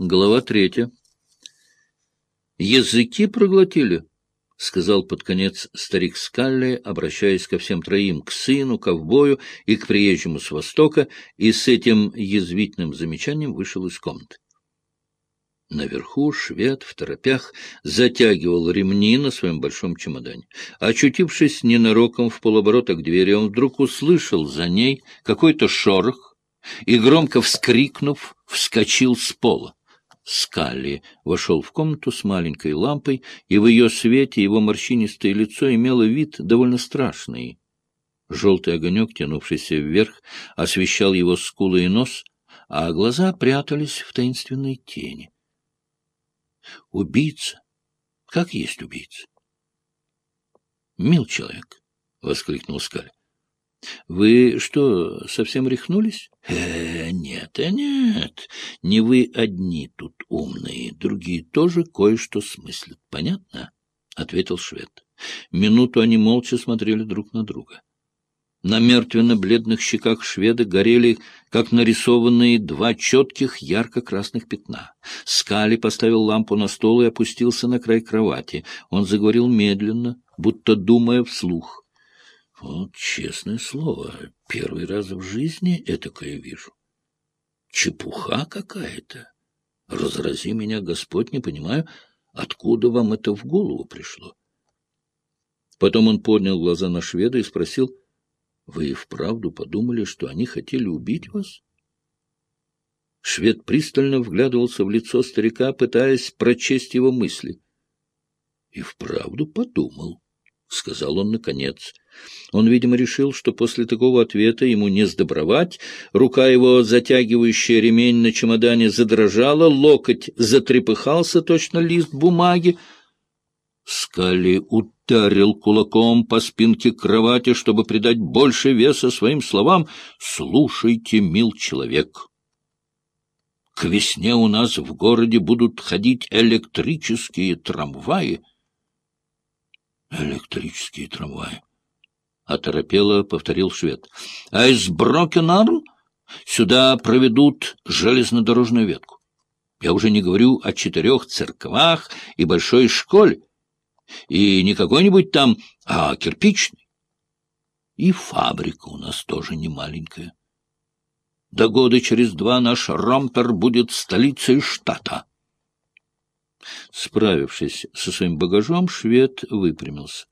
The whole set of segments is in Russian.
Глава третья. «Языки проглотили», — сказал под конец старик Скалли, обращаясь ко всем троим, к сыну, ковбою и к приезжему с Востока, и с этим язвительным замечанием вышел из комнаты. Наверху швед в торопях затягивал ремни на своем большом чемодане. Очутившись ненароком в полоборота к двери, он вдруг услышал за ней какой-то шорох и, громко вскрикнув, вскочил с пола. Скалли вошел в комнату с маленькой лампой, и в ее свете его морщинистое лицо имело вид довольно страшный. Желтый огонек, тянувшийся вверх, освещал его скулы и нос, а глаза прятались в таинственной тени. Убийца? Как есть убийца? Мил человек, — воскликнул Скаль. — Вы что, совсем рехнулись? Э, — Нет, э, нет, не вы одни тут умные, другие тоже кое-что смыслят. Понятно? — ответил швед. Минуту они молча смотрели друг на друга. На мертвенно-бледных щеках шведа горели, как нарисованные, два четких ярко-красных пятна. Скали поставил лампу на стол и опустился на край кровати. Он заговорил медленно, будто думая вслух. Вот, честное слово, первый раз в жизни этакое вижу. Чепуха какая-то. Разрази меня, Господь, не понимаю, откуда вам это в голову пришло. Потом он поднял глаза на шведа и спросил, «Вы и вправду подумали, что они хотели убить вас?» Швед пристально вглядывался в лицо старика, пытаясь прочесть его мысли. «И вправду подумал», — сказал он наконец. Он, видимо, решил, что после такого ответа ему не сдобровать. Рука его, затягивающая ремень на чемодане, задрожала, локоть затрепыхался, точно лист бумаги. Скали ударил кулаком по спинке кровати, чтобы придать больше веса своим словам. «Слушайте, мил человек, к весне у нас в городе будут ходить электрические трамваи». «Электрические трамваи», — оторопело повторил швед. «А из Брокенарм сюда проведут железнодорожную ветку. Я уже не говорю о четырех церквах и большой школе, и не какой-нибудь там, а кирпичный. И фабрика у нас тоже не маленькая. До года через два наш Ромпер будет столицей штата. Справившись со своим багажом, швед выпрямился.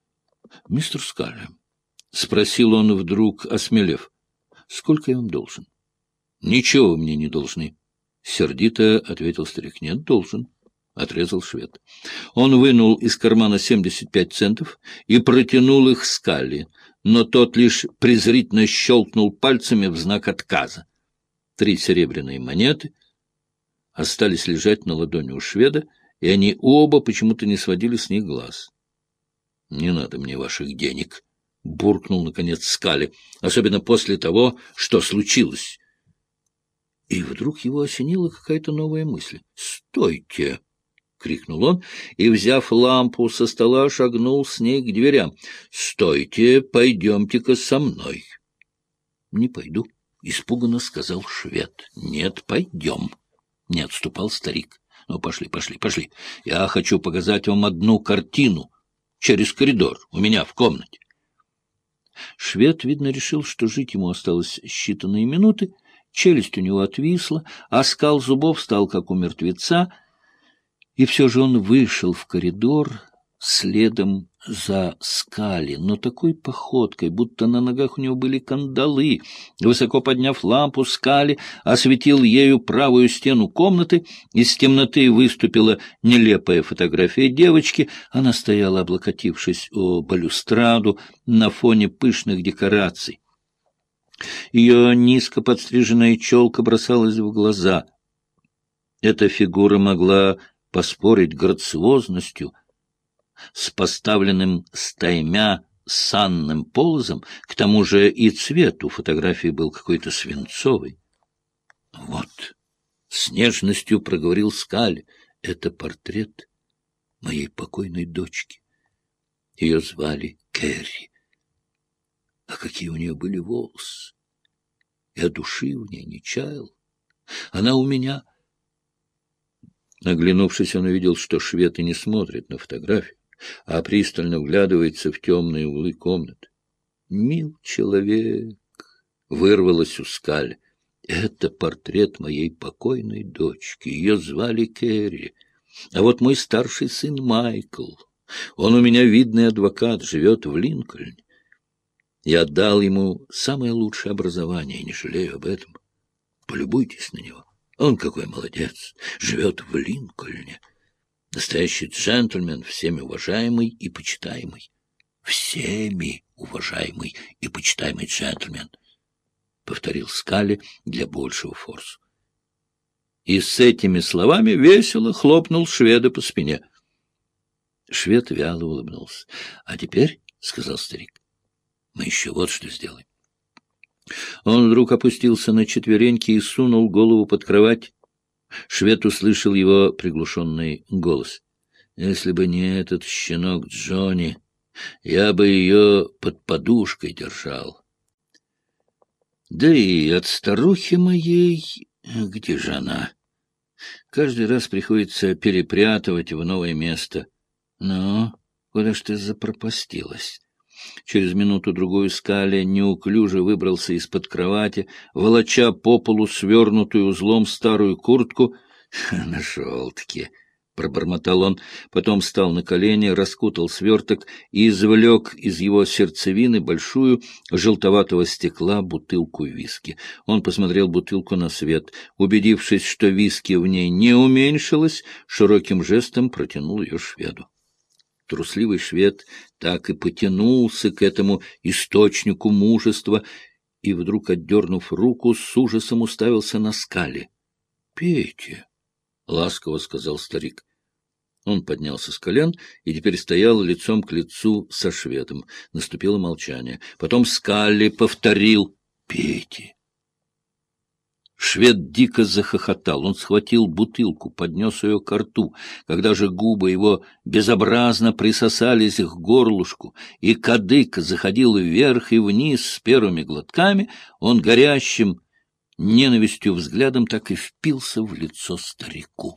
— Мистер Скалли, — спросил он вдруг, осмелев, — сколько я вам должен? — Ничего мне не должны. — сердито ответил старик. — Нет, должен. — отрезал швед. Он вынул из кармана семьдесят пять центов и протянул их Скалли, но тот лишь презрительно щелкнул пальцами в знак отказа. Три серебряные монеты — остались лежать на ладони у шведа, и они оба почему-то не сводили с них глаз. — Не надо мне ваших денег, — буркнул, наконец, Скали, особенно после того, что случилось. И вдруг его осенила какая-то новая мысль. — Стойте! — крикнул он, и, взяв лампу со стола, шагнул с ней к дверям. — Стойте, пойдемте-ка со мной. — Не пойду, — испуганно сказал швед. — Нет, пойдем. Не отступал старик. Ну, пошли, пошли, пошли. Я хочу показать вам одну картину. Через коридор, у меня в комнате. Швед, видно, решил, что жить ему осталось считанные минуты. Челюсть у него отвисла, а скал зубов стал, как у мертвеца. И все же он вышел в коридор следом за скали, но такой походкой, будто на ногах у него были кандалы. Высоко подняв лампу, скали осветил ею правую стену комнаты, из темноты выступила нелепая фотография девочки. Она стояла, облокотившись о балюстраду на фоне пышных декораций. Ее низко подстриженная челка бросалась в глаза. Эта фигура могла поспорить грациозностью — с поставленным стаймя санным полозом, к тому же и цвет у фотографии был какой-то свинцовый. — Вот, — с нежностью проговорил Скаль, — это портрет моей покойной дочки. Ее звали Кэрри. А какие у нее были волосы! Я души в ней не чаял. Она у меня Оглянувшись, он увидел, что швед и не смотрит на фотографию, а пристально вглядывается в темные углы комнаты. «Мил человек!» — вырвалось у Скаль. «Это портрет моей покойной дочки. Ее звали Керри. А вот мой старший сын Майкл. Он у меня видный адвокат, живет в Линкольне. Я дал ему самое лучшее образование, не жалею об этом. Полюбуйтесь на него. Он какой молодец, живет в Линкольне. Настоящий джентльмен, всеми уважаемый и почитаемый. Всеми уважаемый и почитаемый джентльмен, — повторил Скали для большего форса. И с этими словами весело хлопнул шведа по спине. Швед вяло улыбнулся. — А теперь, — сказал старик, — мы еще вот что сделаем. Он вдруг опустился на четвереньки и сунул голову под кровать. Швед услышал его приглушенный голос. «Если бы не этот щенок Джонни, я бы ее под подушкой держал. Да и от старухи моей... Где же она? Каждый раз приходится перепрятывать в новое место. Но куда ж ты запропастилась?» Через минуту-другую Скаля неуклюже выбрался из-под кровати, волоча по полу свернутую узлом старую куртку. Нашел-таки! — пробормотал он, потом встал на колени, раскутал сверток и извлек из его сердцевины большую желтоватого стекла бутылку виски. Он посмотрел бутылку на свет. Убедившись, что виски в ней не уменьшилось, широким жестом протянул ее шведу. Трусливый швед так и потянулся к этому источнику мужества и, вдруг отдернув руку, с ужасом уставился на скале. — Пейте, — ласково сказал старик. Он поднялся с колен и теперь стоял лицом к лицу со шведом. Наступило молчание. Потом Скалли повторил «Пейте». Швед дико захохотал. Он схватил бутылку, поднес ее к рту. Когда же губы его безобразно присосались к горлушку, и кадык заходил вверх и вниз с первыми глотками, он горящим ненавистью взглядом так и впился в лицо старику.